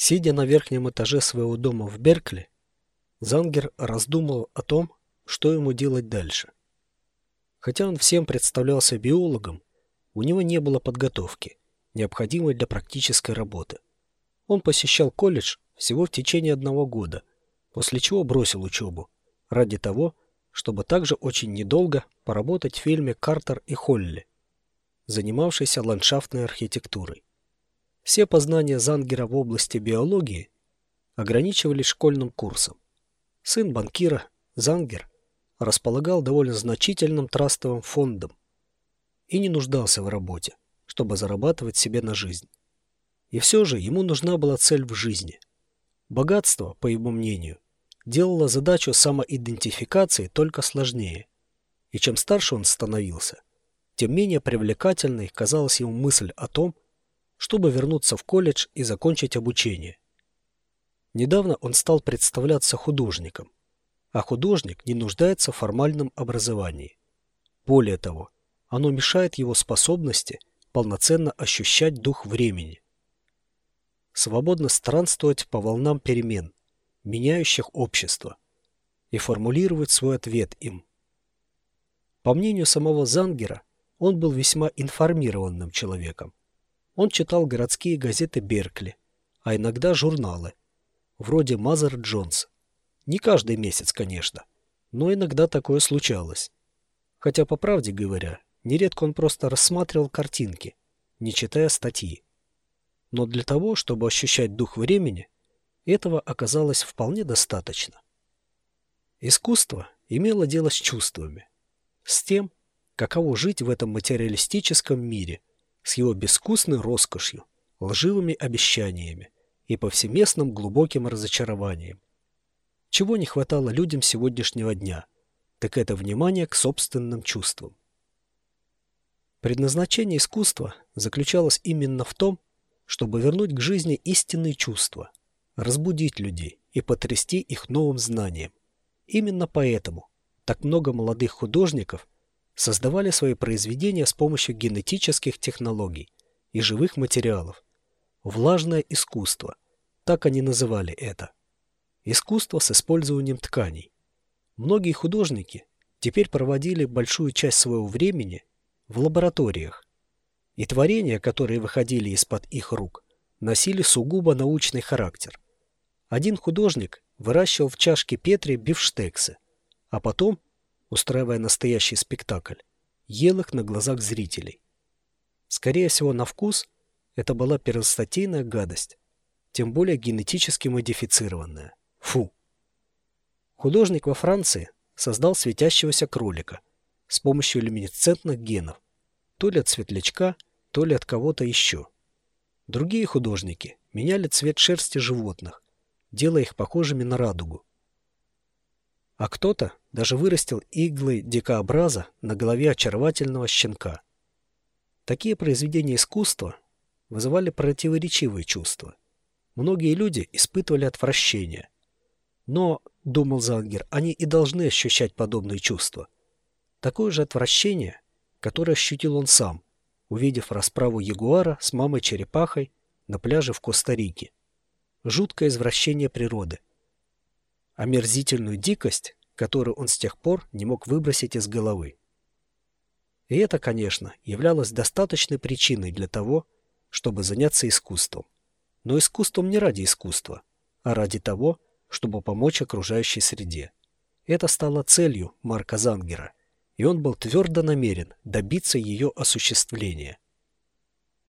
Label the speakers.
Speaker 1: Сидя на верхнем этаже своего дома в Беркли, Зангер раздумывал о том, что ему делать дальше. Хотя он всем представлялся биологом, у него не было подготовки, необходимой для практической работы. Он посещал колледж всего в течение одного года, после чего бросил учебу, ради того, чтобы также очень недолго поработать в фильме «Картер и Холли», занимавшийся ландшафтной архитектурой. Все познания Зангера в области биологии ограничивались школьным курсом. Сын банкира, Зангер, располагал довольно значительным трастовым фондом и не нуждался в работе, чтобы зарабатывать себе на жизнь. И все же ему нужна была цель в жизни. Богатство, по его мнению, делало задачу самоидентификации только сложнее. И чем старше он становился, тем менее привлекательной казалась ему мысль о том, чтобы вернуться в колледж и закончить обучение. Недавно он стал представляться художником, а художник не нуждается в формальном образовании. Более того, оно мешает его способности полноценно ощущать дух времени. Свободно странствовать по волнам перемен, меняющих общество, и формулировать свой ответ им. По мнению самого Зангера, он был весьма информированным человеком. Он читал городские газеты Беркли, а иногда журналы, вроде Мазер Джонс. Не каждый месяц, конечно, но иногда такое случалось. Хотя, по правде говоря, нередко он просто рассматривал картинки, не читая статьи. Но для того, чтобы ощущать дух времени, этого оказалось вполне достаточно. Искусство имело дело с чувствами, с тем, каково жить в этом материалистическом мире – с его безвкусной роскошью, лживыми обещаниями и повсеместным глубоким разочарованием. Чего не хватало людям сегодняшнего дня, так это внимание к собственным чувствам. Предназначение искусства заключалось именно в том, чтобы вернуть к жизни истинные чувства, разбудить людей и потрясти их новым знанием. Именно поэтому так много молодых художников – создавали свои произведения с помощью генетических технологий и живых материалов. Влажное искусство, так они называли это. Искусство с использованием тканей. Многие художники теперь проводили большую часть своего времени в лабораториях, и творения, которые выходили из-под их рук, носили сугубо научный характер. Один художник выращивал в чашке Петри бифштексы, а потом устраивая настоящий спектакль, ел их на глазах зрителей. Скорее всего, на вкус это была первостатейная гадость, тем более генетически модифицированная. Фу! Художник во Франции создал светящегося кролика с помощью люминесцентных генов, то ли от светлячка, то ли от кого-то еще. Другие художники меняли цвет шерсти животных, делая их похожими на радугу. А кто-то даже вырастил иглы дикообраза на голове очаровательного щенка. Такие произведения искусства вызывали противоречивые чувства. Многие люди испытывали отвращение. Но, думал Зангер, они и должны ощущать подобные чувства. Такое же отвращение, которое ощутил он сам, увидев расправу ягуара с мамой-черепахой на пляже в Коста-Рике. Жуткое извращение природы, омерзительную дикость, которую он с тех пор не мог выбросить из головы. И это, конечно, являлось достаточной причиной для того, чтобы заняться искусством. Но искусством не ради искусства, а ради того, чтобы помочь окружающей среде. Это стало целью Марка Зангера, и он был твердо намерен добиться ее осуществления –